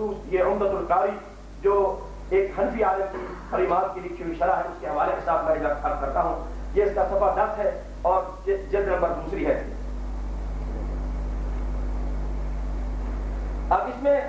بالخصوص یہ عمدت القاری جو ایک حنفی عالم کی خریمات کی لکھی ہوئی شرح ہے، اس کے حوالے کے ساتھ میں عرض کرتا ہوں یہ اس کا صفحہ دس ہے اور جلد نمبر دوسری ہے۔ اب اس میں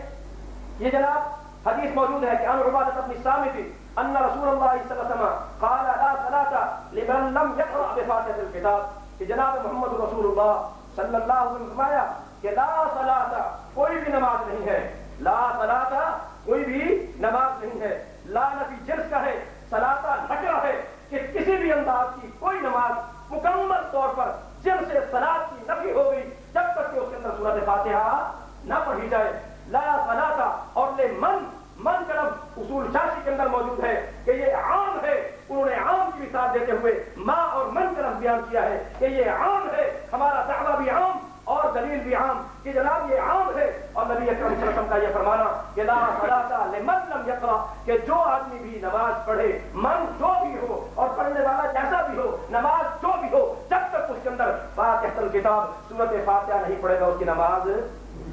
یہ جناب حدیث موجود ہے کہ ان عبادت اپنی سامتی ان رسول اللہ صلی اللہ علیہ وسلم قال لا صلاة لمن لم يقرأ بفاتحة الكتاب، کہ جناب محمد رسول اللہ صلی اللہ علیہ وسلم فرمایا کہ لا صلاة، کوئی بھی نماز نہیں ہے۔ لا صلاة کوئی بھی نماز نہیں ہے۔ لا نفی جنس کا ہے، صلاة نکرہ ہے کہ کسی بھی انداز کی کوئی نماز مکمل طور پر جن سے صلاة کی نفی ہو گئی جب تک کہ اس کے اندر صورت فاتحہ نہ پڑھی جائے۔ لا صلاة اور لے من من کرم اصول شاشی کے اندر موجود ہے کہ یہ عام ہے۔ انہوں نے عام کی مثال دیتے ہوئے ماں اور من کرم بیان کیا ہے کہ یہ عام ہے، ہمارا دعویٰ بھی عام اور دلیل بھی عام کہ جناب یہ عام ہے۔ اور نبی اکرم صلی اللہ علیہ وسلم کا یہ فرمانا کہ لا صلاة لمن لم یقرا کہ جو آدمی بھی نماز پڑھے، من جو بھی ہو، اور پڑھنے والا جیسا بھی ہو، نماز جو بھی ہو، جب تک اس کے اندر فاتحۃ الکتاب سورت فاتحہ نہیں پڑھے گا، اس کی نماز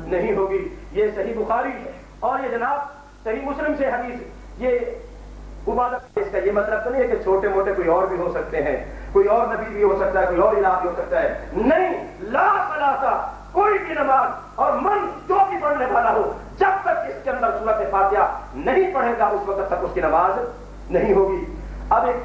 نہیں ہوگی۔ یہ صحیح بخاری ہے۔ اور یہ جناب صحیح مسلم سے حدیث یہ عبادت اس کا یہ مطلب تو نہیں ہے کہ چھوٹے موٹے کوئی اور بھی ہو سکتے ہیں۔ کوئی اور نبی بھی ہو سکتا ہے، کوئی اور علاج بھی ہو سکتا ہے۔ نہیں، لا صلاح کوئی بھی نماز اور من جو بھی پڑھنے والا ہو، جب تک اس کے اندر صورت فاتحہ نہیں پڑھے گا، اس وقت تک اس کی نماز نہیں ہوگی۔ اب ایک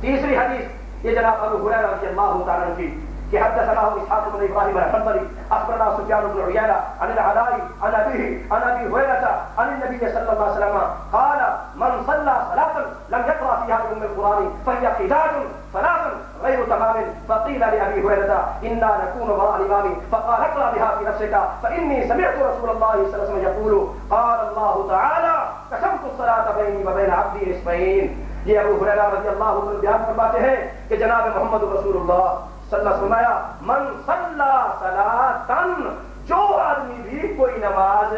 تیسری حدیث، یہ جناب ابو حریرہ رضی اللہ تعالیٰ کی۔ کہ حدثنا اسحاق بن ابراهيم الحنبلي اخبرنا سفيان بن عيينة عن العلاء، عن ابيه عن ابي هريرة، عن النبي صلى الله عليه وسلم. قال من صلى صلاة لم يقرأ فيها بأم القرآن فهي خداج صلاة غير تمام. فقيل لأبي هريرة إنا نكون مع الإمام. فقال اقرأ بها في نفسك. فإني سمعت رسول الله صلى الله عليه وسلم يقول قال الله تعالى قسمت الصلاة بيني وبين عبدي نصفين. یہ ابو ہریرہ رضی اللہ عنہ بیان فرماتے ہیں کہ جناب محمد رسول اللہ اللہ فرمایا، من صلی صلاتن جو آدمی بھی کوئی نماز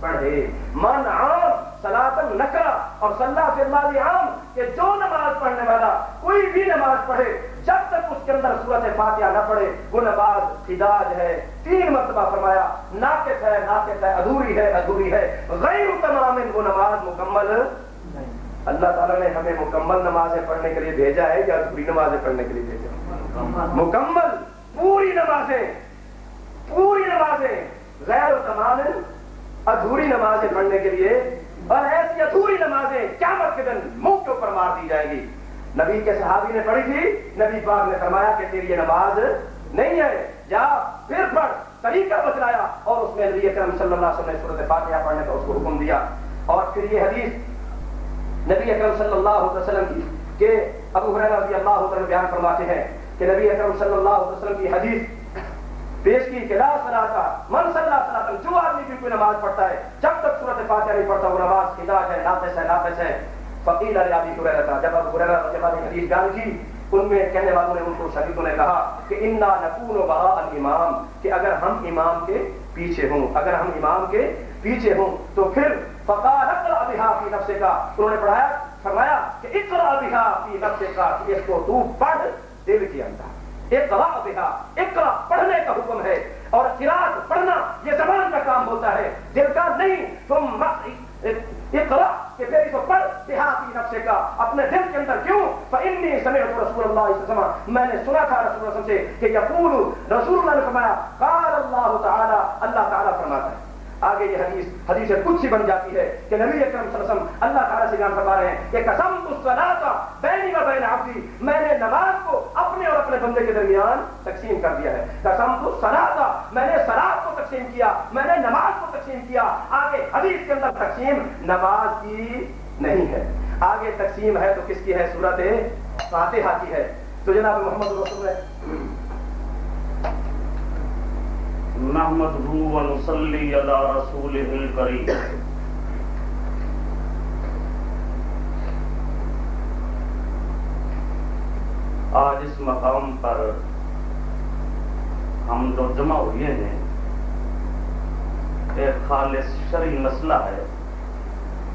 پڑھے، من عام صلاتن نکرا اور صلی فی اللہ عام، کہ جو نماز پڑھنے والا کوئی بھی نماز پڑھے، جب تک اس کے اندر صورت فاتحہ نہ پڑھے، وہ نماز خداج ہے۔ تین مرتبہ فرمایا، ناقص ہے ناقص ہے، ادھوری ہے ادھوری ہے۔ غیر تمام وہ نماز مکمل اللہ تعالیٰ نے ہمیں مکمل نمازیں پڑھنے کے لیے بھیجا ہے یا ادھوری نمازیں پڑھنے کے لیے بھیجا ہے؟ مکمل پوری نمازیں پوری نمازیں غیر و تمام، ادھوری نمازیں پڑھنے کے لیے اور ایسی ادھوری نمازیں قیامت کے دن منہ کے اوپر مار دی جائے گی۔ نبی کے صحابی نے پڑھی تھی، نبی پاک نے فرمایا کہ تیری یہ نماز نہیں ہے، جا، پھر پڑھ۔ طریقہ بتلایا اور اس میں نبی اکرم صلی اللہ علیہ وسلم نے صورت فاتحہ پڑھنے کا اس کو حکم دیا۔ اور پھر یہ حدیث نبی اکرم صلی اللہ علیہ وسلم کی کہ ابو حریرہ رضی اللہ عنہ بیان فرماتے ہیں کہ نبی اکرم صلی اللہ علیہ وسلم کی حدیث پیش کی کہ لا صلاة من صلی اللہ علیہ وسلم جو آدمی بھی کوئی نماز پڑھتا ہے، جب تک صورت فاتحہ نہیں پڑھتا، وہ نماز خداج ہے ناقص ہے ناقص ہے۔ فقیل علی ابی ہریرہ تھا جب ابو ہریرہ رضی اللہ عنہ حدیث بیان کی، ان میں کہنے والوں نے، ان کو شہیدوں نے کہا کہ انا نکون وراء الامام کہ اگر ہم امام کے پیچھے ہوں، اگر ہم امام کے پیچھے ہوں، تو پھر فقال اقرا بها في نفسك انہوں نے پڑھایا، فرمایا کہ اقرا بها في نفسك اس کو تو پڑھ۔ دل کے اندر۔ اقرا بہا اقرا پڑھنے کا حکم ہے۔ اور قرات پڑھنا یہ زبان کا کام ہوتا ہے۔ دل کا نہیں، تم اقرا کہ پھر اس کو پڑھ، دیہاتی نفسے کا۔ اپنے دل کے اندر کیوں؟ فإني سمعت رسول اللہ صلی اللہ علیہ وسلم۔ میں نے سنا تھا رسول اللہ سے کہ یقول، رسول اللہ نے فرمایا، قال اللہ تعالی اللہ تعالی فرماتا ہے۔ آگے یہ حدیث حدیث کچھ ہی بن جاتی ہے کہ نبی اکرم صلی اللہ علیہ وسلم اللہ تعالیٰ سے بیان فرما رہے ہیں کہ قسم الصلاۃ بینی و بین عبدی، میں نے نماز کو اپنے اور اپنے بندے کے درمیان تقسیم کر دیا ہے۔ قسم الصلاۃ میں نے صلاۃ کو تقسیم کیا، میں نے نماز کو تقسیم کیا۔ آگے حدیث کے اندر تقسیم نماز کی نہیں ہے۔ آگے تقسیم ہے تو کس کی ہے؟ صورت فاتحہ کی ہے۔ تو جناب محمد رسول اللہ نحمده ونصلي على رسوله الكريم. آج اس مقام پر ہم جو جمع ہوئے ہیں، ایک خالص شرعی مسئلہ ہے،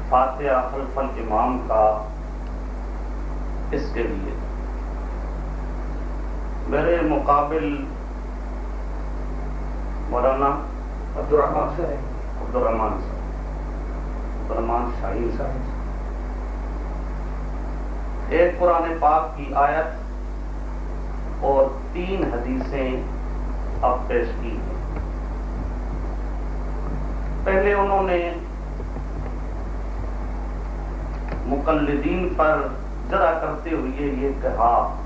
فاتحہ خلف الامام کا اس کے لیے۔ میرے مقابل مولانا عبد الرحمان عبد الرحمان صاحب سلمان شاہین صاحب۔ ایک قرآن پاک کی آیت اور تین حدیثیں اب پیش کی ہیں۔ پہلے انہوں نے مقلدین پر جرا کرتے ہوئے یہ کہا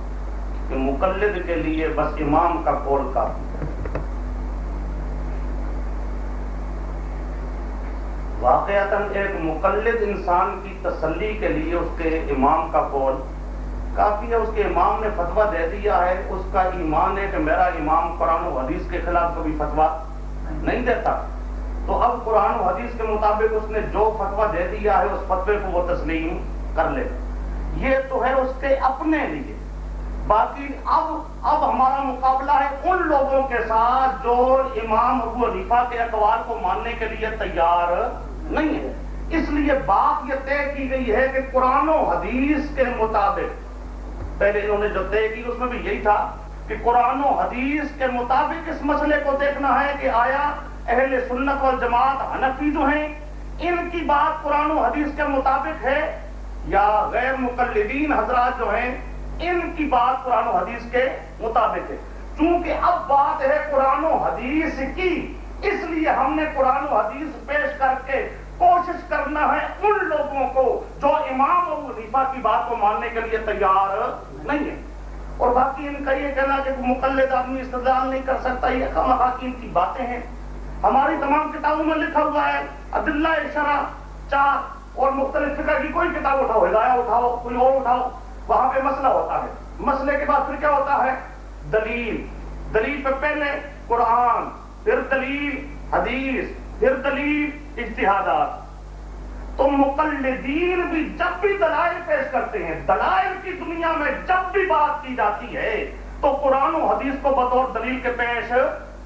کہ مقلد کے لیے بس امام کا قول کافی۔ ہے واقعات ایک مقلد انسان کی تسلی کے لیے اس کے امام کا قول کافی ہے، اس کے امام نے فتوا دے دیا ہے۔ اس کا ایمان ہے کہ میرا امام قرآن و حدیث کے خلاف کبھی فتوا نہیں دیتا۔ تو اب قرآن و حدیث کے مطابق اس نے جو فتوا دے دیا ہے، اس فتوے کو وہ تسلیم کر لے۔ یہ تو ہے اس کے اپنے لیے۔ باقی اب اب ہمارا مقابلہ ہے ان لوگوں کے ساتھ جو امام ابو حنیفہ کے اقوال کو ماننے کے لیے تیار نہیں ہے۔ اس لیے بات یہ طے کی گئی ہے کہ قرآن و حدیث کے مطابق، پہلے انہوں نے جو طے کی، اس میں بھی یہی تھا کہ قرآن و حدیث کے مطابق اس مسئلے کو دیکھنا ہے کہ آیا اہل سنت اور جماعت حنفی جو ہیں، ان کی بات قرآن و حدیث کے مطابق ہے یا غیر مقلدین حضرات جو ہیں، ان کی بات قرآن و حدیث کے مطابق ہے۔ چونکہ اب بات ہے قرآن و حدیث کی اس لیے ہم نے قرآن و حدیث پیش کر کے کوشش کرنا ہے ان لوگوں کو جو امام ابو حنیفہ کی بات کو ماننے کے لیے تیار نہیں ہے اور باقی ان کا یہ کہنا کہ مقلد آدمی استدلال نہیں کر سکتا، یہ خواہ کی باتیں ہیں۔ ہماری تمام کتابوں میں لکھا ہوا ہے عدلہ شرح چار اور مختلف فکر کی کوئی کتاب اٹھاؤ، ہدایہ اٹھاؤ، کوئی اور اٹھاؤ، وہاں پہ مسئلہ ہوتا ہے۔ مسئلے کے بعد پھر کیا ہوتا ہے؟ دلیل۔ دلیل پہ پہلے قرآن۔ پھر دلیل، حدیث، پھر دلیل، اجتہادات۔ تو مقلدین بھی جب بھی دلائل پیش کرتے ہیں، دلائل کی دنیا میں جب بھی بات کی جاتی ہے، تو قرآن و حدیث کو بطور دلیل کے پیش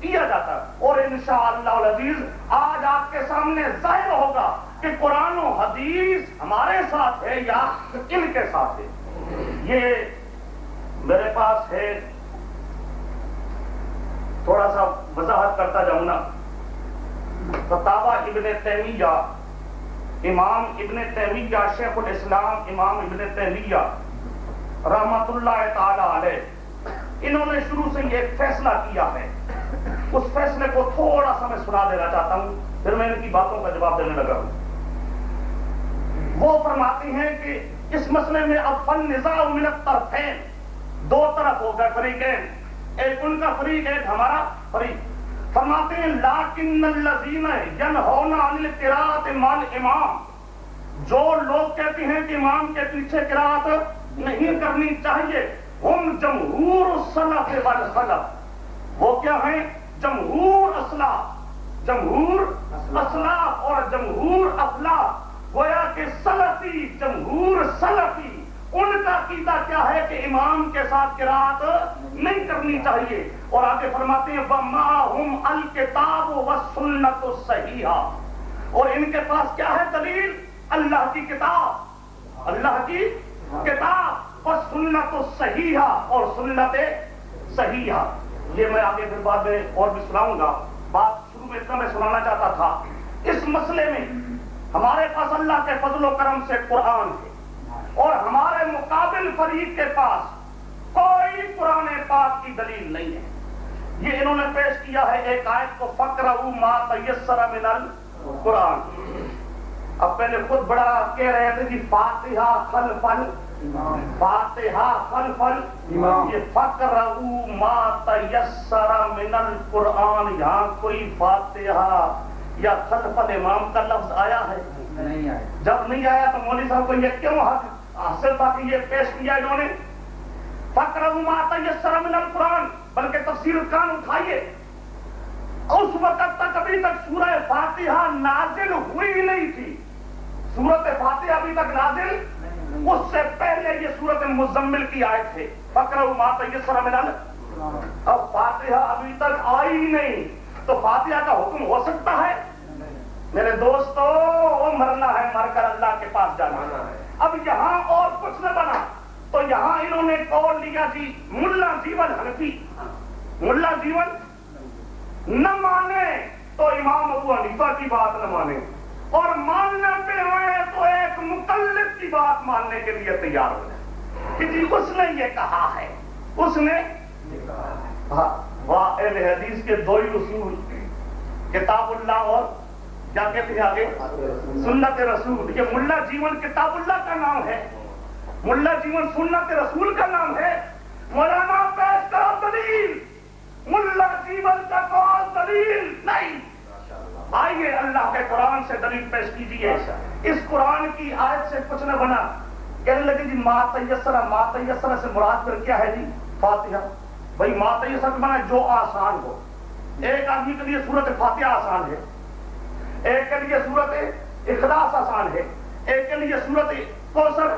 کیا جاتا ہے۔ اور انشاءاللہ العزیز، آج آپ کے سامنے ظاہر ہوگا کہ قرآن و حدیث ہمارے ساتھ ہے یا ان کے ساتھ ہے۔ یہ میرے پاس ہے۔ تھوڑا سا وضاحت کرتا جاؤں نا۔ فتاوا ابن تیمیہ، امام ابن تیمیہ، شیخ الاسلام امام ابن تیمیہ رحمت اللہ تعالی علیہ، انہوں نے شروع سے یہ فیصلہ کیا ہے۔ اس فیصلے کو تھوڑا سا میں سنا دینا چاہتا ہوں، پھر میں ان کی باتوں کا جواب دینے لگا ہوں۔ وہ فرماتے ہیں کہ اس مسئلے میں اب فن نظام منت طرفین دو طرف ہو گئے، فریقین۔ ایک ان کا فریق ایک ہمارا فریق۔ فرماتے ہیں، لاکن الذین ینہون عن القراءت مال امام جو لوگ کہتے ہیں کہ امام کے پیچھے قرات نہیں کرنی چاہیے، ہم جمہور السلف والخلف وہ کیا ہیں؟ جمہور اسلاف جمہور اسلاف اور جمہور افلاف گویا کہ سلفی جمہور سلفی ان کا عقیدہ کیا ہے کہ امام کے ساتھ قرات نہیں کرنی چاہیے؟ اور آگے فرماتے ہیں، وَمَا الْكِتَابُ وَالسُنَّةُ السَّحِيحَ اور ان کے پاس کیا ہے دلیل؟ اللہ کی کتاب۔ اللہ کی کتاب۔ وَالسُنَّةُ السَّحِيحَ اور سنت صحیحہ۔ یہ میں آگے پھر بعد میں اور بھی سناؤں گا۔ بات شروع میں اتنا میں سنانا چاہتا تھا۔ اس مسئلے میں ہمارے پاس اللہ کے فضل و کرم سے قرآن ہے۔ اور ہمارے مقابل فریق کے پاس کوئی پرانے پاک کی دلیل نہیں ہے۔ یہ انہوں نے پیش کیا ہے ایک آیت کو فکر ما تیسر من القرآن۔ اب پہلے خود بڑا کہہ رہے تھے کہ فاتحہ فل فل فاتحہ فل فل یہ فکر ما تیسر من القرآن یہاں کوئی فاتحہ یا خلف امام کا لفظ آیا ہے؟ جب نہیں آیا تو مولوی صاحب کو یہ کیوں حق حاصل تھا کہ یہ پیش کیا انہوں نے؟ فکر ماتا یہ سرمن القرآن بلکہ تفسیر کان اٹھائیے۔ اس وقت تک ابھی تک سورہ فاتحہ نازل ہوئی نہیں تھی۔ سورت فاتحہ ابھی تک نازل اس سے پہلے یہ سورت مزمل کی آئے تھے فکر ماتا یہ سرمن اب فاتحہ ابھی تک آئی نہیں۔ تو فاتحہ کا حکم ہو سکتا ہے؟ میرے دوستو، وہ مرنا ہے، مر کر اللہ کے پاس جانا ہے۔ اب یہاں اور کچھ نہ بنا۔ تو یہاں انہوں نے کال لیا جی ملا جیون حنفی۔ ملا جیون نہ مانے تو امام ابو حنیفہ کی بات نہ مانے۔ اور ماننے پہ ہوئے تو ایک متعلق کی بات ماننے کے لیے تیار ہو جائے۔ کہ جی اس نے یہ کہا ہے۔ اس نے ہاں حدیث کے دو ہی اصول۔ کتاب اللہ اور کیا کہتے ہیں آگے. سنت رسول. یہ ملا جیون کتاب اللہ کا نام ہے. ملا جیون سنت رسول کا نام ہے. مولانا پیش دلیل. ملا جیون کا کون دلیل نہیں. آئیے اللہ کے قرآن سے دلیل پیش کیجیے. اس قرآن کی آیت سے کچھ نہ بنا. کہنے لگے جی ما تیسرا ما تیسرا سے مراد پھر کیا ہے جی؟ فاتحہ. بھائی ما تیسرا بنا جو آسان ہو. ایک آدمی کے لیے صورت فاتحہ آسان ہے. ایک کے لیے صورت اخلاص آسان ہے، ایک کے لیے صورت کوثر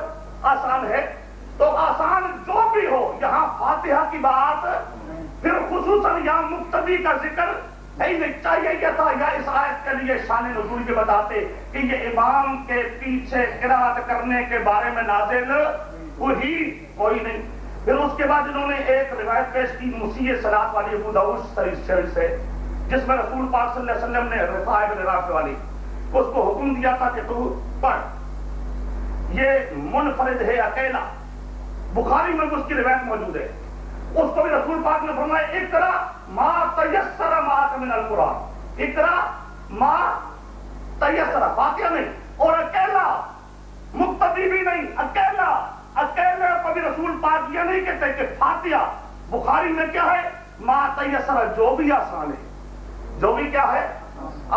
آسان ہے۔ تو آسان جو بھی ہو، یہاں فاتحہ کی بات، پھر خصوصاً یہاں مقتدی کا ذکر نہیں نہیں چاہیے یہ تھا۔ یا اس آیت کے لیے شان نزول کے بتاتے کہ یہ امام کے پیچھے قرآت کرنے کے بارے میں نازل وہی کوئی نہیں۔ پھر اس کے بعد انہوں نے ایک روایت پیش کی مسیح سلاد والی ابو داؤس شریف سے۔ جس میں رسول پاک صلی اللہ علیہ وسلم نے رفاع بن رافع والی، اس کو حکم دیا تھا کہ تو پڑھ۔ یہ منفرد ہے، اکیلا۔ بخاری میں اس کی روایت موجود ہے۔ اس کو بھی رسول پاک نے فرمایا اقرا ما تیسر ما من القرآن۔ اقرا ما تیسر فاتحہ نہیں۔ اور اکیلا، مقتدی بھی نہیں، اکیلا۔ اکیلے کبھی رسول پاک یہ نہیں کہتے کہ فاتحہ۔ بخاری میں کیا ہے؟ ما تیسر، جو بھی آسان ہے۔ جو بھی کیا ہے،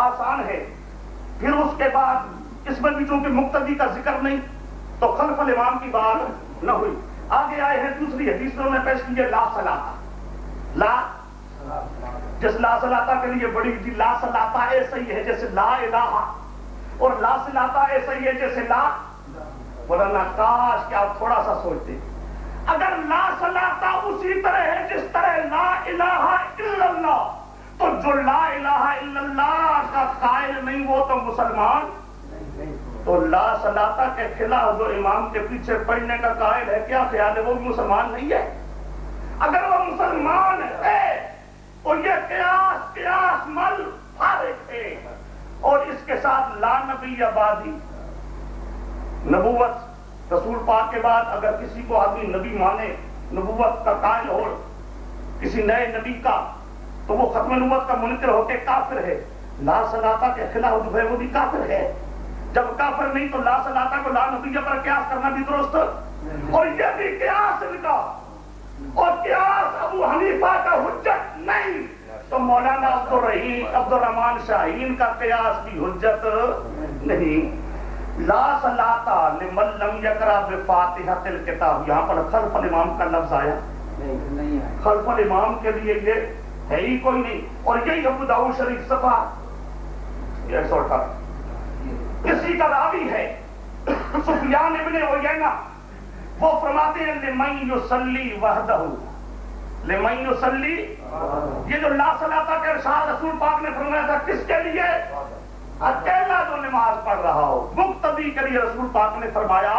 آسان ہے۔ پھر اس کے بعد اس میں بھی چونکہ مقتدی کا ذکر نہیں، تو خلف الامام کی بات نہ ہوئی۔ آگے آئے ہیں دوسری حدیث میں نے پیش کی ہے، لا سلاتا لا جس لا سلاتا کے لیے بڑی جی لا سلاتا ایسا ہی ہے جیسے لا الہ، اور لا سلاتا ایسا ہی ہے جیسے لا۔ ورنہ کاش کہ آپ تھوڑا سا سوچتے اگر لا سلاتا اسی طرح ہے جس طرح لا الہ الا اللہ تو جو لا الہ الا اللہ کا قائل نہیں وہ تو مسلمان۔ تو لا سلاتا کے خلاف جو امام کے پیچھے پڑھنے کا قائل ہے، کیا خیال ہے وہ مسلمان نہیں ہے؟ اگر وہ مسلمان ہے اور یہ قیاس قیاس مل فارغ ہے۔ اور اس کے ساتھ لا نبی آبادی نبوت، رسول پاک کے بعد اگر کسی کو آدمی نبی مانے، نبوت کا قائل ہو، کسی نئے نبی کا تو وہ ختم نبوت کا منکر ہو کے کافر ہے۔ لا سلاتا کے خلاف جو ہے وہ بھی کافر ہے۔ جب کافر نہیں تو لا سلاتا کو لا نبی پر قیاس کرنا بھی درست۔ اور یہ بھی قیاس ان کا اور قیاس ابو حنیفہ کا حجت نہیں۔ تو مولانا عبد الرحیم عبد الرحمان شاہین کا قیاس بھی حجت نہیں۔ لا سلاتا لمن لم یقرا بفاتحۃ الکتاب۔ یہاں پر خلف الامام کا لفظ آیا۔ خلف الامام کے لیے یہ ہے ہی کوئی نہیں اور یہی ابو داؤد شریف صفحہ ایک سو اٹھارہ کسی کا راوی ہے سفیان ابن عیینہ وہ فرماتے ہیں لمن یصلی وحدہ لمن یصلی یہ جو لا صلاتا کے ارشاد رسول پاک نے فرمایا تھا کس کے لیے اکیلا جو نماز پڑھ رہا ہو مقتدی کے لیے رسول پاک نے فرمایا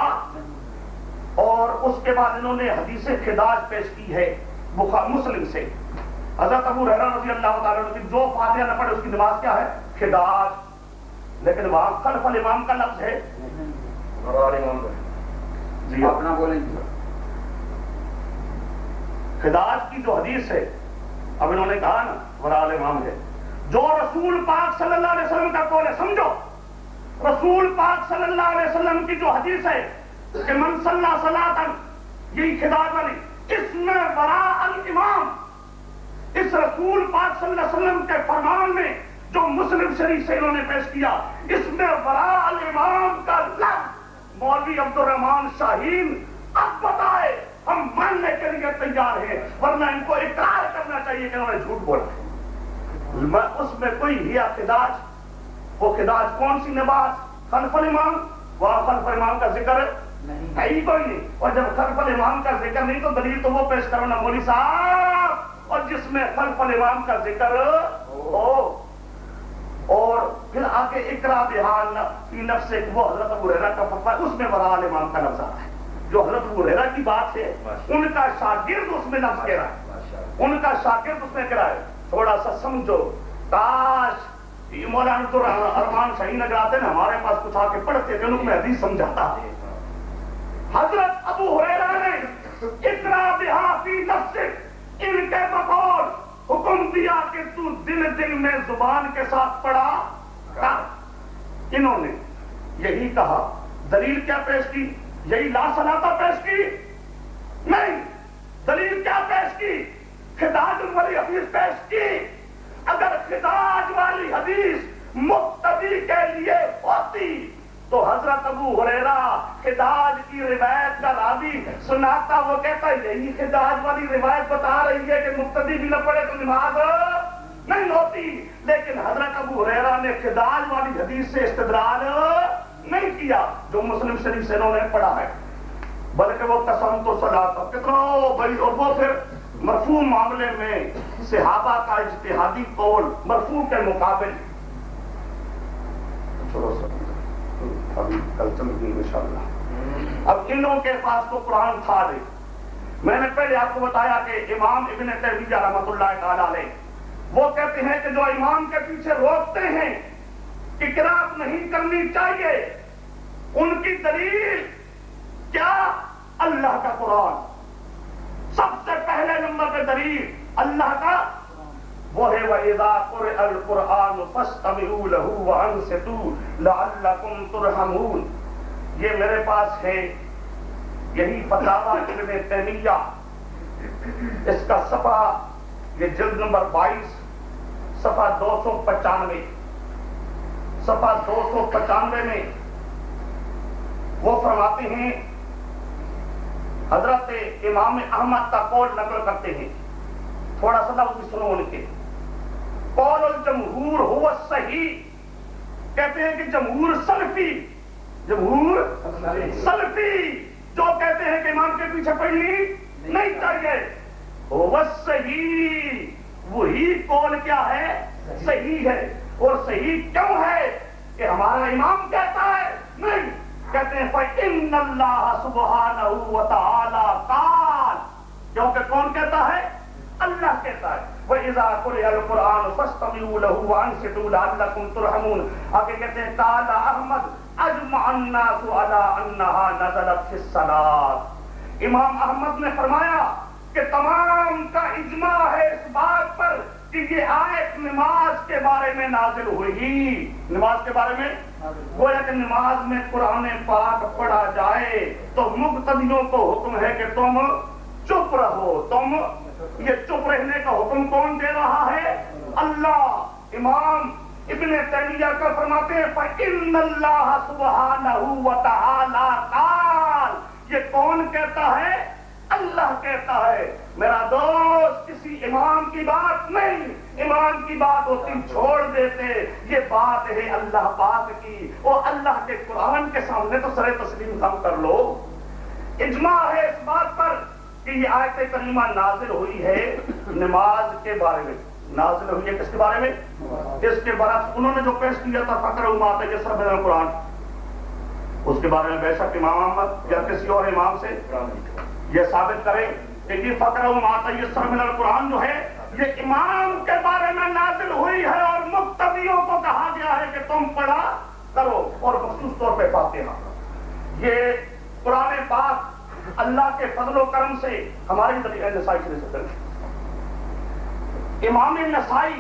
اور اس کے بعد انہوں نے حدیث خداج پیش کی ہے مسلم سے حضرت ابو رحرہ رضی اللہ تعالیٰ کی جو فاتحہ نہ پڑھے اس کی نماز کیا ہے؟ خداج لیکن وہاں خلف الامام کا لفظ ہے۔ جی اپنا بولیں خداج کی جو حدیث ہے اب انہوں نے کہا نا ورال امام ہے۔ جو رسول پاک صلی اللہ علیہ وسلم کا قول ہے سمجھو۔ رسول پاک صلی اللہ علیہ وسلم کی جو حدیث ہے کہ من صلی اللہ صلاح یہی خداج والی۔ اس میں ورا الامام اس رسول پاک صلی اللہ علیہ وسلم کے فرمان میں جو مسلم شریف سے انہوں نے پیش کیا، اس میں ورا الامام کا لفظ مولوی عبد الرحمان شاہین اب بتائے، ہم ماننے کے لیے تیار ہیں، ورنہ ان کو اقرار کرنا چاہیے کہ انہوں نے جھوٹ بولا۔ اس میں کوئی ہیا خداج وہ خداج کون سی نماز؟ خلف الامام؟ وہاں خلف الامام کا ذکر ہے ہی کوئی نہیں۔ اور جب خلف الامام کا ذکر نہیں تو دلیل تو وہ پیش کرو نا، مولوی صاحب۔ اور جس میں خلف الامام کا ذکر ہو اور پھر آگے اقرا بحال فی نفس وہ حضرت ابو ریرا کا فتوا ہے اس میں ورال امام کا لفظ آتا ہے۔ جو حضرت ابو ریرا کی بات ہے ان کا شاگرد اس میں لفظ کہہ رہا ہے ان کا شاگرد اس میں کہہ رہا ہے۔ تھوڑا سا سمجھو۔ کاش مولانا تو ارمان صحیح نظر آتے نا ہمارے پاس کچھ آ کے پڑھتے تھے ان میں حدیث سمجھاتا۔ حضرت ابو حریرہ نے اتنا دیہاتی نفس ان کے بقول حکم دیا کہ تو دن دن میں زبان کے ساتھ پڑھا کر۔ انہوں نے یہی کہا۔ دلیل کیا پیش کی؟ یہی لا صلاحہ پیش کی؟ نہیں۔ دلیل کیا پیش کی؟ خداج والی حدیث پیش کی۔ اگر خداج والی حدیث مقتدی کے لیے ہوتی تو حضرت ابو حریرا خداج کی روایت کا راوی سناتا وہ کہتا ہے، یہی خداج والی روایت بتا رہی ہے کہ مقتدی بھی نہ پڑے تو نماز نہیں ہوتی۔ لیکن حضرت ابو حریرا نے خداج والی حدیث سے استدلال نہیں کیا، جو مسلم شریف سے انہوں نے پڑھا ہے۔ بلکہ وہ قسم تو سلا تھا کتنا بڑی اور وہ پھر مرفوع معاملے میں صحابہ کا اجتہادی قول مرفوع کے مقابل۔ چھوڑو سب ابھی کل چل گئی انشاءاللہ۔ اب انہوں کے پاس تو قرآن تھا نہیں۔ میں نے پہلے آپ کو بتایا کہ امام ابن تیمیہ رحمۃ اللہ تعالی علیہ، وہ کہتے ہیں کہ جو امام کے پیچھے روکتے ہیں کہ نہیں کرنی چاہیے۔ ان کی دلیل کیا؟ اللہ کا قرآن۔ سب سے پہلے نمبر پہ دلیل، اللہ کا وہ ہے وَإِذَا قُرِئَ الْقُرْآنُ فَاسْتَمِعُوا لَهُ وَأَنصِتُوا لَعَلَّكُمْ تُرْحَمُونَ۔ یہ میرے پاس ہے۔ یہی فتاوہ ابن تیمیہ۔ اس کا صفحہ، یہ جلد نمبر بائیس، صفحہ دو سو پچانوے۔ صفحہ دو سو پچانوے میں وہ فرماتے ہیں، حضرت امام احمد کا قول نقل کرتے ہیں۔ تھوڑا سا لفظ سنو ان کے۔ قول الجمہور ہوا صحیح۔ کہتے ہیں کہ جمہور سلفی۔ جمہور سلفی۔ جو کہتے ہیں کہ امام کے پیچھے پڑھنی نہیں چاہیے۔ ہوا صحیح۔ وہی قول کیا ہے؟ صحیح ہے۔ اور صحیح کیوں ہے؟ کہ ہمارا امام کہتا ہے۔ نہیں، کہتے ہیں، فَإِنَّ اللَّهَ سُبْحَانَهُ وَتَعَالَى قَالَ۔ کیونکہ کون کہتا ہے؟ اللہ کہتا ہے۔ وَإِذَا قُرِئَ الْقُرْآنُ فَاسْتَمِعُوا لَهُ وَأَنصِتُوا لَعَلَّكُمْ تُرْحَمُونَ۔ آگے کہتے ہیں قال احمد، اجمع الناس على انها نزلت في الصلاة۔ امام احمد نے فرمایا کہ تمام کا اجماع ہے اس بات پر کہ یہ آیت نماز کے بارے میں نازل ہوئی۔ نماز کے بارے میں؟ گویا کہ نماز میں قرآن پاک پڑھا جائے تو مقتدیوں کو حکم ہے کہ تم چپ رہو، تم یہ چپ رہنے کا حکم کون دے رہا ہے؟ اللہ، امام ابن تیمیہ کا فرماتے ہیں؟ فَإِنَّ اللَّهَ سُبْحَانَهُ وَتَعَالَى قَالَ۔ یہ کون کہتا ہے؟ اللہ کہتا ہے۔ میرا دوست، کسی امام کی بات نہیں۔ امام کی بات ہوتی چھوڑ دیتے۔ یہ بات ہے اللہ پاک کی۔ وہ اللہ کے قرآن کے سامنے تو سر تسلیم کم کر لو۔ اجماع ہے اس بات پر۔ کہ یہ آیت کریمہ نازل ہوئی ہے نماز کے بارے میں۔ نازل ہوئی ہے کس کے بارے میں؟ اس کے برعکس انہوں نے جو پیش کیا تھا فقر امات ہے سر بین قرآن۔ اس کے بارے میں بے شک امام احمد یا کسی اور امام سے یہ ثابت کرے کہ یہ فقر امات یہ سر بین قرآن جو ہے، یہ امام کے بارے میں نازل ہوئی ہے اور مقتدیوں کو کہا گیا ہے کہ تم پڑھا کرو اور مخصوص طور پہ فاتحہ۔ یہ قرآن پاک اللہ کے فضل و کرم سے ہماری طریقہ نسائی سے کریں امام نسائی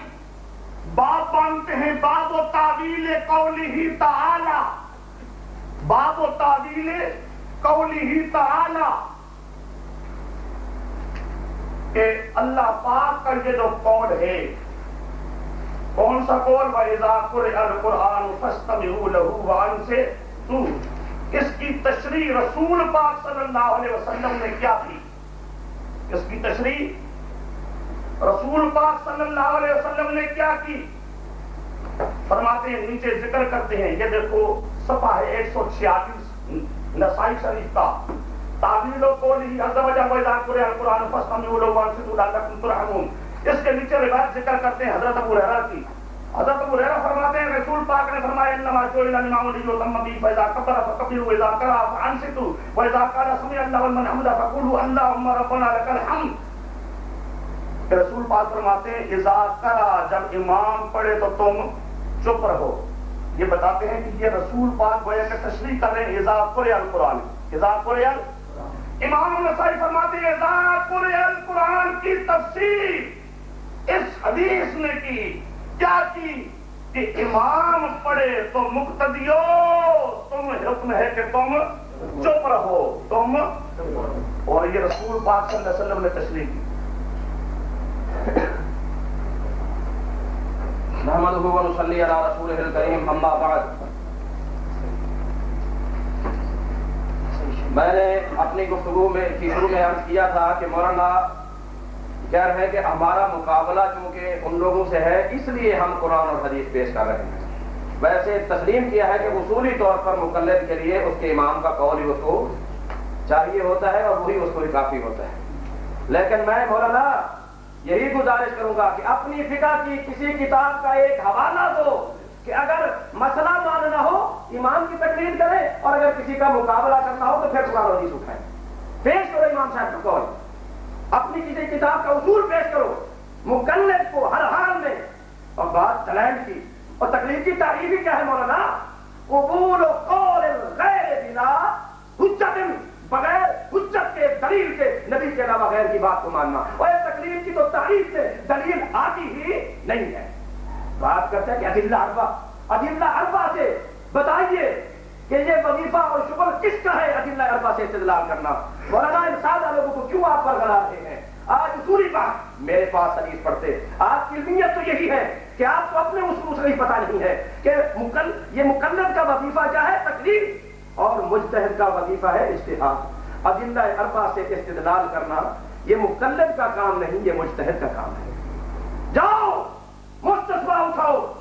باب مانتے ہیں، باب و تعویل قولی ہی تعالی۔ باب و تعویل قولی ہی تعالی۔ کہ اللہ پاک کا یہ جو قول ہے، کون سا قول؟ بھائی وَإِذَا قُرِئَ الْقُرْآنُ فَاسْتَمِعُوا لَهُ وَأَنْصِتُوا۔ اس کی تشریح رسول پاک صلی اللہ علیہ وسلم نے کیا تھی؟ اس کی تشریح رسول پاک صلی اللہ علیہ وسلم نے کیا کی؟ فرماتے ہیں، نیچے ذکر کرتے ہیں، یہ دیکھو، صفحہ ہے ایک سو چھیالیس، نسائی شریف کا۔ اس کے نیچے روایت ذکر کرتے ہیں حضرت ابو ہریرہ کی۔ حضرت ابو رسول پاک نے فرمایا انما جعل الامام ليتم به فاذا كبر فكبروا واذا قرأ فانصتوا واذا قال سمع الله لمن حمده فقولوا اللهم ربنا لك الحمد. رسول پاک فرماتے ہیں، اذا قرأ، جب امام پڑھے تو تم چپ رہو. یہ بتاتے ہیں کہ یہ رسول پاک گویا کہ تشریح کر رہے ہیں، اذا قرئ القرآن. اذا قرئ امام النسائی فرماتے ہیں، اذا قرئ قرآن کی تفسیر اس حدیث نے کی کیا کی کہ امام پڑھے تو مقتدیو تم حکم ہے کہ تم چپ رہو، تم اور یہ رسول پاک صلی اللہ علیہ وسلم نے تشریح کی۔ محمد صلی اللہ رسول الکریم اما بعد. میں نے اپنی گفتگو میں شروع میں عرض کیا تھا کہ مولانا کہہ رہے ہیں کہ ہمارا مقابلہ چونکہ ان لوگوں سے ہے، اس لیے ہم قرآن اور حدیث پیش کر رہے ہیں۔ ویسے تسلیم کیا ہے کہ اصولی طور پر مقلد کے لیے اس کے امام کا قول ہی اس کو چاہیے ہوتا ہے اور وہی اس کو ہی کافی ہوتا ہے۔ لیکن میں مولانا یہی گزارش کروں گا کہ اپنی فکا کی کسی کتاب کا ایک حوالہ دو کہ اگر مسئلہ ماننا ہو، امام کی تقریر کرے اور اگر کسی کا مقابلہ کرنا ہو تو پھر قرآن حدیث اٹھائیں۔ پیش کرو امام صاحب کا قول۔ اپنی کسی کتاب کا اصول پیش کرو۔ مقلد کو ہر حال میں اور بات چلائن کی۔ اور تقریر کی تعریف ہی کیا ہے مولانا؟ قبول قول غیر بنا، حجت بغیر حجت کے، دلیل کے۔ نبی کے علاوہ غیر کی بات کو ماننا۔ اور تقریر کی تو تعریف سے دلیل آتی ہی نہیں ہے۔ بات کرتے ہیں کہ عدلہ اربا عدلہ اربا سے بتائیے کہ یہ وظیفہ اور شکر کس کا ہے عدلہ اربا سے استدلال کرنا۔ مولانا ان سادہ لوگوں کو کیوں آپ پر گلا رہے ہیں آج اصولی بات میرے پاس حدیث پڑھتے۔ آپ کی نیت تو یہی ہے کہ آپ کو اپنے اصول سے نہیں پتا نہیں ہے کہ مکل، یہ مقلد کا وظیفہ کیا ہے؟ تقریر اور مجتہد کا وظیفہ ہے اشتہار عدلہ اربا سے استدلال کرنا، یہ مقلد کا کام نہیں، یہ مجتہد کا کام ہے۔ جاؤ مستصبہ اٹھاؤ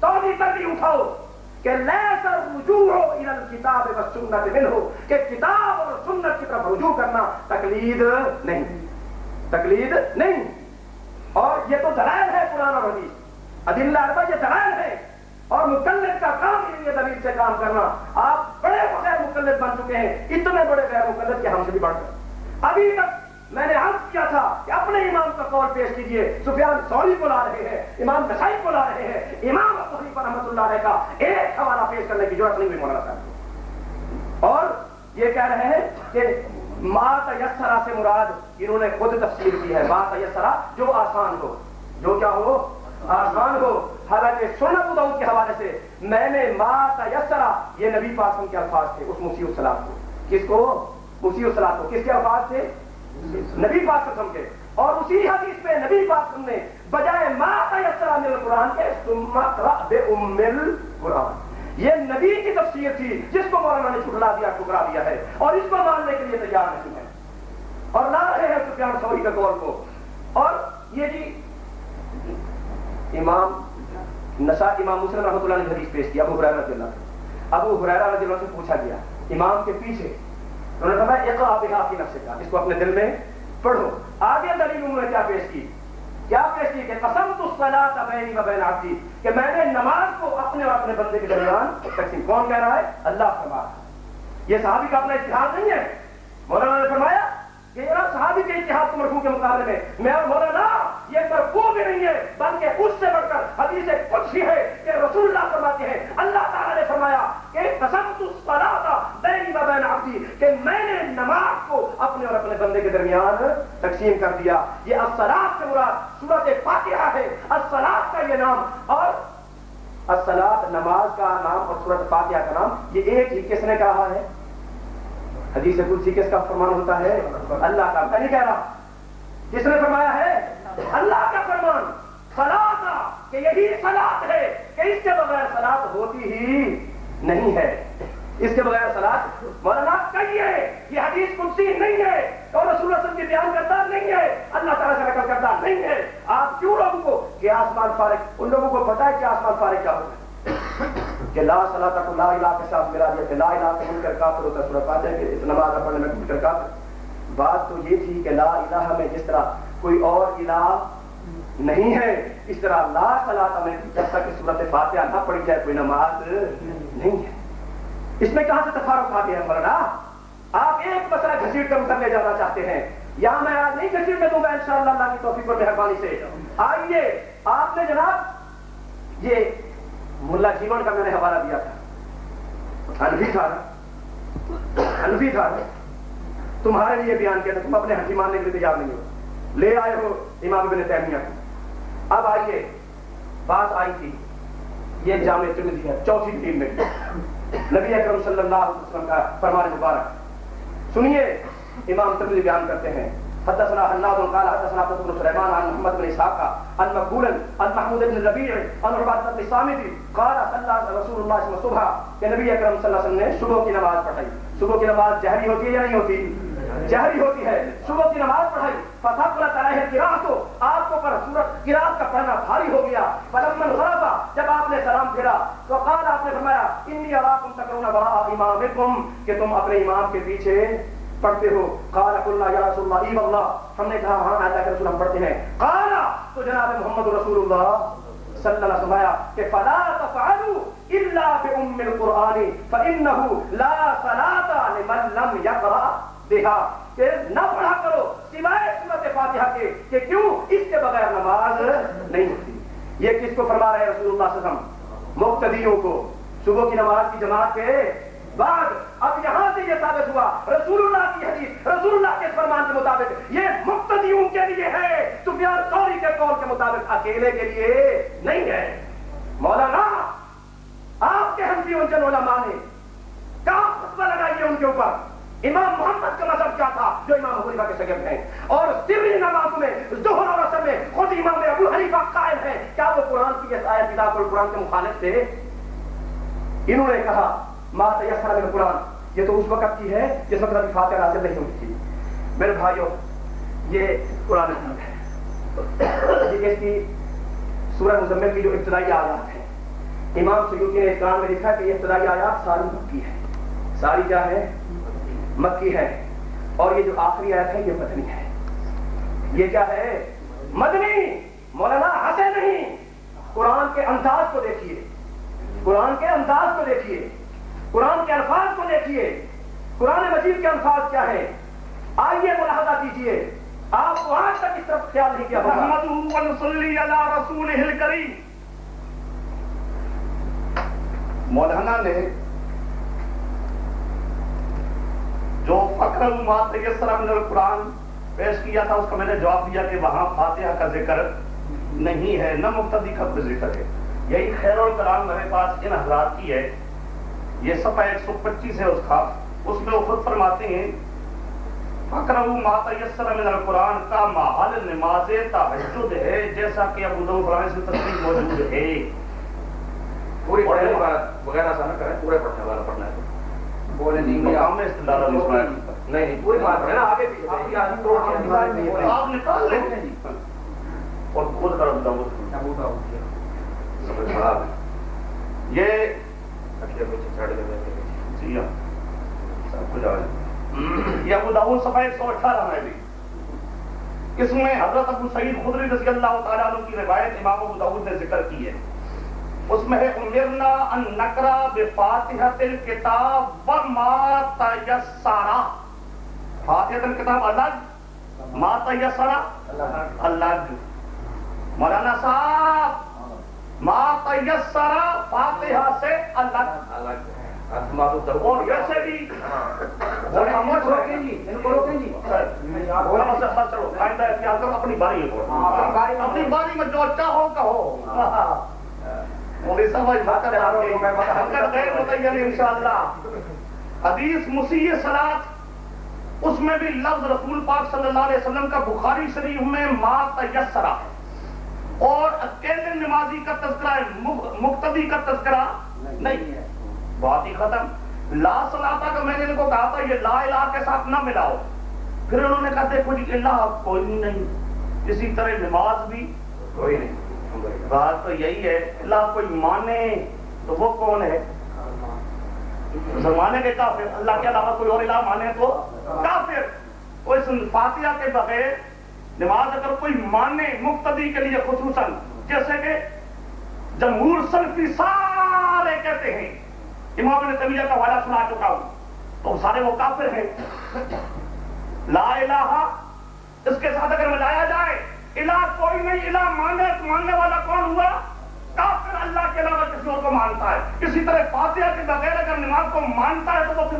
تولی تردی اٹھاؤ کہ لیسر رجوع الى الكتاب و سنت منہ کہ کتاب اور سنت کی طرف رجوع کرنا تقلید نہیں۔ تقلید نہیں۔ اور یہ تو دلائل ہے قرآن اور حدیث۔ عدلہ اربا یہ دلائل ہے اور مقلد کا کام یہ دلیل سے کام کرنا۔ آپ بڑے غیر مقلد بن چکے ہیں۔ اتنے بڑے غیر مقلد کے ہم سے بھی بڑھ گئے۔ ابھی تک میں نے عرض کیا تھا کہ اپنے امام کا قول پیش کیجیے۔ سفیان سوری کو لا رہے ہیں۔ امام نسائی کو لا رہے ہیں۔ امام ابو حنیفہ رحمۃ اللہ علیہ کا ایک حوالہ پیش کرنے کی ضرورت نہیں ہوئی مولانا صاحب اور یہ کہہ رہے ہیں کہ ما تیسرا سے مراد انہوں نے خود تفسیر کی ہے ما تیسرا جو آسان ہو جو کیا ہو؟ آسان ہو حالانکہ سنت ادعو کے حوالے سے میں نے ما تیسرا یہ نبی پاسم کے الفاظ تھے، اس مسیح السلام کو۔ کس کو؟ مسیح السلام کو۔ کس کے الفاظ تھے؟ نبی پاک قسم کے۔ اور اسی حدیث پہ نبی پاک نے بجائے ما تیسرا من القرآن کے، ثم اقرأ بے ام القرآن۔ یہ نبی کی تفسیر تھی جس کو مولانا نے چھٹلا دیا ٹکرا دیا ہے، اور اس کو ماننے کے لیے تیار نہیں ہے اور لا رہے ہیں سفیان سوری کے قول کو۔ اور یہ جی امام نسا امام مسلم رحمۃ اللہ نے حدیث پیش کیا ابو حریرہ رضی اللہ ابو حریرہ رضی اللہ سے پوچھا گیا، امام کے پیچھے۔ انہوں نے فرمایا اقرا بها فی نفسک۔ اس کو اپنے دل میں پڑھو۔ آگے دلیل انہوں نے کیا پیش کی؟ کیا پیش کی کہ قسمت الصلاۃ بینی و بین عبدی، کہ میں نے نماز اپنے اور اپنے بندے کے درمیان تقسیم کون کہہ رہا ہے؟ اللہ فرما رہا ہے۔ یہ صحابی کا اپنا اتحاد نہیں ہے۔ مولانا نے فرمایا کہ یہ صحابی کے اتحاد کو مرفوع کے مقابلے میں میں اور مولانا یہ مرفوع بھی نہیں ہے، بلکہ اس سے بڑھ کر حدیث کچھ ہی ہے کہ رسول اللہ فرماتے ہیں، اللہ تعالیٰ نے فرمایا کہ قسمت الصلاۃ بینی و بین عبدی، کہ میں نے نماز کو اپنے اور اپنے بندے کے درمیان تقسیم کر دیا۔ یہ الصلاۃ سے مراد سورۃ فاتحہ ہے۔ الصلاۃ کا یہ نام اور الصلاۃ نماز کا نام اور سورۃ فاتحہ کا نام، یہ ایک ہی کس نے کہا ہے؟ حدیث قدسی کس کا فرمان ہوتا ہے؟ اللہ کا۔ میں نہیں کہہ رہا؟ کس نے فرمایا ہے؟ اللہ کا فرمان۔ سلاد کا، کہ یہی سلاد ہے، کہ اس کے بغیر سلاد ہوتی ہی نہیں ہے۔ اس کے بغیر سلاد مولانا کہیے یہ حدیث قدسی نہیں ہے اور رسول اللہ صلی اللہ علیہ وسلم کی بیان کرتا نہیں ہے۔ اللہ تعالیٰ سے نقل کرتا نہیں ہے آپ کیوں لوگوں کو کہ آسمان فارغ، ان لوگوں کو پتا ہے کہ آسمان فارغ کیا ہوتا ہے؟ کہ لا صلاح کو لا الہ کے ساتھ ملا دیا کہ لا الہ کو کے منکر کافر ہوتا سورہ فاتحہ کہ اس نماز پڑھنے میں منکر کافر۔ بات تو یہ تھی کہ لا الہ میں جس طرح کوئی اور الہ نہیں ہے، اس طرح لا صلاح میں جب تک صورت فاتحہ نہ پڑی جائے کوئی نماز نہیں ہے۔ اس میں کہاں سے تفارق آ گیا مرنا آپ ایک مسئلہ گھسیٹ کر اتر لے جانا چاہتے ہیں۔ یا میں آج نہیں گھسیٹ میں دوں گا انشاءاللہ اللہ کی توفیق اور مہربانی سے آئیے، آپ نے جناب یہ ملا جیون کا میں نے حوالہ دیا تھا۔ انفی تھا انفی تھا تمہارے لیے بیان کیا تھا، تم اپنے ہنسی ماننے کے لیے تیار نہیں ہو۔ لے آئے ہو امام ابن تیمیہ۔ کو اب آئیے، بات آئی تھی، یہ جامع ترمذی ہے، چوتھی تین میں۔ نبی اکرم صلی اللہ علیہ وسلم کا فرمان مبارک۔ سنیے امام ترمذی بیان کرتے ہیں۔ حدثنا حناد قال حدثنا عبد بن سليمان عن محمد بن اسحاق عن مقبول عن محمود بن ربيع عن عبادة بن صامت قال صلى رسول الله صلى الله عليه کہ نبی اکرم صلی اللہ علیہ وسلم نے صبح کی نماز پڑھائی۔ صبح کی نماز جہری ہوتی ہے یا نہیں ہوتی؟ جہری ہوتی ہے۔ صبح کی نماز پڑھائی۔ فتح علیہ قراءت تو آپ کو پر سورت قراءت کا پڑھنا بھاری ہو گیا۔ فلما غربا جب آپ نے سلام پھیرا تو قال آپ نے فرمایا انی اراکم تکرون وراء امامکم کہ تم اپنے امام کے پیچھے پڑھتے ہو۔ قال قلنا یا رسول اللہ ای اللہ، ہم نے کہا ہاں اللہ کے رسول ہم پڑھتے ہیں۔ قال، تو جناب محمد رسول اللہ صلی اللہ علیہ وسلم کہ فلا تفعلوا الا بام القران فانه لا صلاه لمن لم يقرا بها۔ کہ نہ پڑھا کرو سوائے سورۃ فاتحہ کے کہ کیوں؟ اس کے بغیر نماز نہیں ہوتی۔ یہ کس کو فرما رہے ہیں رسول اللہ صلی اللہ علیہ وسلم؟ مقتدیوں کو۔ صبح کی نماز کی جماعت کے بعد اب ثابت ہوا۔ رسول اللہ کی حدیث رسول اللہ کے فرمان کے مطابق۔ یہ مقتدیوں کے لیے ہے۔ سفیان سوری کے قول کے مطابق۔ اکیلے کے لیے نہیں ہے۔ مولانا، آپ کے ہم ان کے علماء نے کہاں فتوا لگائیے ان کے اوپر؟ امام محمد کا مذہب کیا تھا جو امام ابو حنیفہ کے شگرد ہیں اور سری نمازوں میں، ظہر اور اثر میں خود امام ابو حنیفہ قائم ہے کیا وہ قرآن کی اس آیت کتاب القرآن کے مخالف تھے؟ انہوں نے کہا، ما تیسر من قرآن یہ تو اس وقت کی ہے جس وقت ابھی فاتحہ نازل نہیں ہوئی تھی۔ میرے بھائیوں، یہ قرآن حکمت ہے۔ یہ اس کی سورہ مزمل کی جو ابتدائی آیات ہے امام سیوطی نے قرآن میں لکھا کہ یہ ابتدائی آیات ساری مکی ہے ساری کیا ہے مکی ہے اور یہ جو آخری آیت ہے، یہ مدنی ہے۔ یہ کیا ہے؟ مدنی! مولانا ہنسے نہیں۔ قرآن کے انداز کو دیکھیے۔ قرآن کے انداز کو دیکھیے۔ قرآن کے الفاظ کو دیکھیے۔ قرآن مجید کے الفاظ کیا ہے آئیے ملاحظہ کیجیے۔ آپ کو آج تک اس طرف خیال نہیں کیا مولانا نے جو فخر من القرآن پیش کیا تھا اس کا میں نے جواب دیا کہ وہاں فاتحہ کا ذکر نہیں ہے نہ مقتدی کا ذکر ہے۔ یہی خیر الکلام میرے پاس ان حضرات کی ہے یہ سفا ایک سو پچیس ہے اس کا۔ اس میں وہ خود فرماتے ہیں فکر ما تیسر من القرآن کا محل نماز تحجد ہے جیسا کہ ابو فرمانے سے موجود ہے۔ پوری پڑھنے والا وغیرہ نہ کریں پورے پڑھنے والا پڑھنا ہے۔ بولے نہیں میں استدلال نہیں نہیں پوری بات ہے نا آگے پیچھے آپ نکال لیں۔ اور خود کر ابو داؤد۔ یہ جی ہاں سب کچھ آ یہ ابو داؤد صفحہ ایک سو اٹھارہ میں بھی۔ اس میں حضرت ابو سعید خدری رضی اللہ تعالیٰ عنہ کی روایت امام ابو داؤد نے ذکر کی ہے۔ اس میں ہے، امرنا ان نقرا بفاتحۃ الکتاب وما تیسرا فاتحۃ الکتاب الگ، ما تیسرا الگ۔ مولانا صاحب، ما تیسرا فاتحہ سے الگ۔ الگ۔ روکیں جی جی۔ اپنی باری ہے اپنی باری میں جو کہو۔ حدیث مسیح صلات اس میں بھی لفظ رسول پاک صلی اللہ علیہ وسلم کا بخاری شریف میں ما تیسرا اور اکیلے نمازی کا تذکرہ مقتدی کا تذکرہ نہیں۔ ہے۔ بات ہی ختم۔ لا صلاتا کا میں نے ان کو کہا تھا، یہ لا الہ کے ساتھ نہ ملاؤ۔ پھر انہوں نے کہا، دیکھو جی اللہ کوئی نہیں اسی طرح نماز بھی کوئی نہیں۔ بات تو یہی ہے اللہ کوئی مانے تو وہ کون ہے؟ زمانے کے کافر۔ اللہ کے علاوہ کوئی اور الہ مانے تو کافر۔ کوئی فاتحہ کے بغیر نماز اگر کوئی مانے مقتدی کے لیے، خصوصاً، جیسے کہ جمہور سلفی سارے کہتے ہیں امام نے طبیعت کا حوالہ سنا چکا ہوں۔ تو سارے وہ کافر ہیں۔ لا الہ، اس کے ساتھ اگر ملایا جائے، الہ کوئی نہیں، الہ ماننے ماننے والا کون ہوا؟ کافر اللہ کے علاوہ کسی اور کو مانتا ہے۔ اسی طرح فاتحہ کے بغیر اگر نماز کو مانتا ہے تو وہ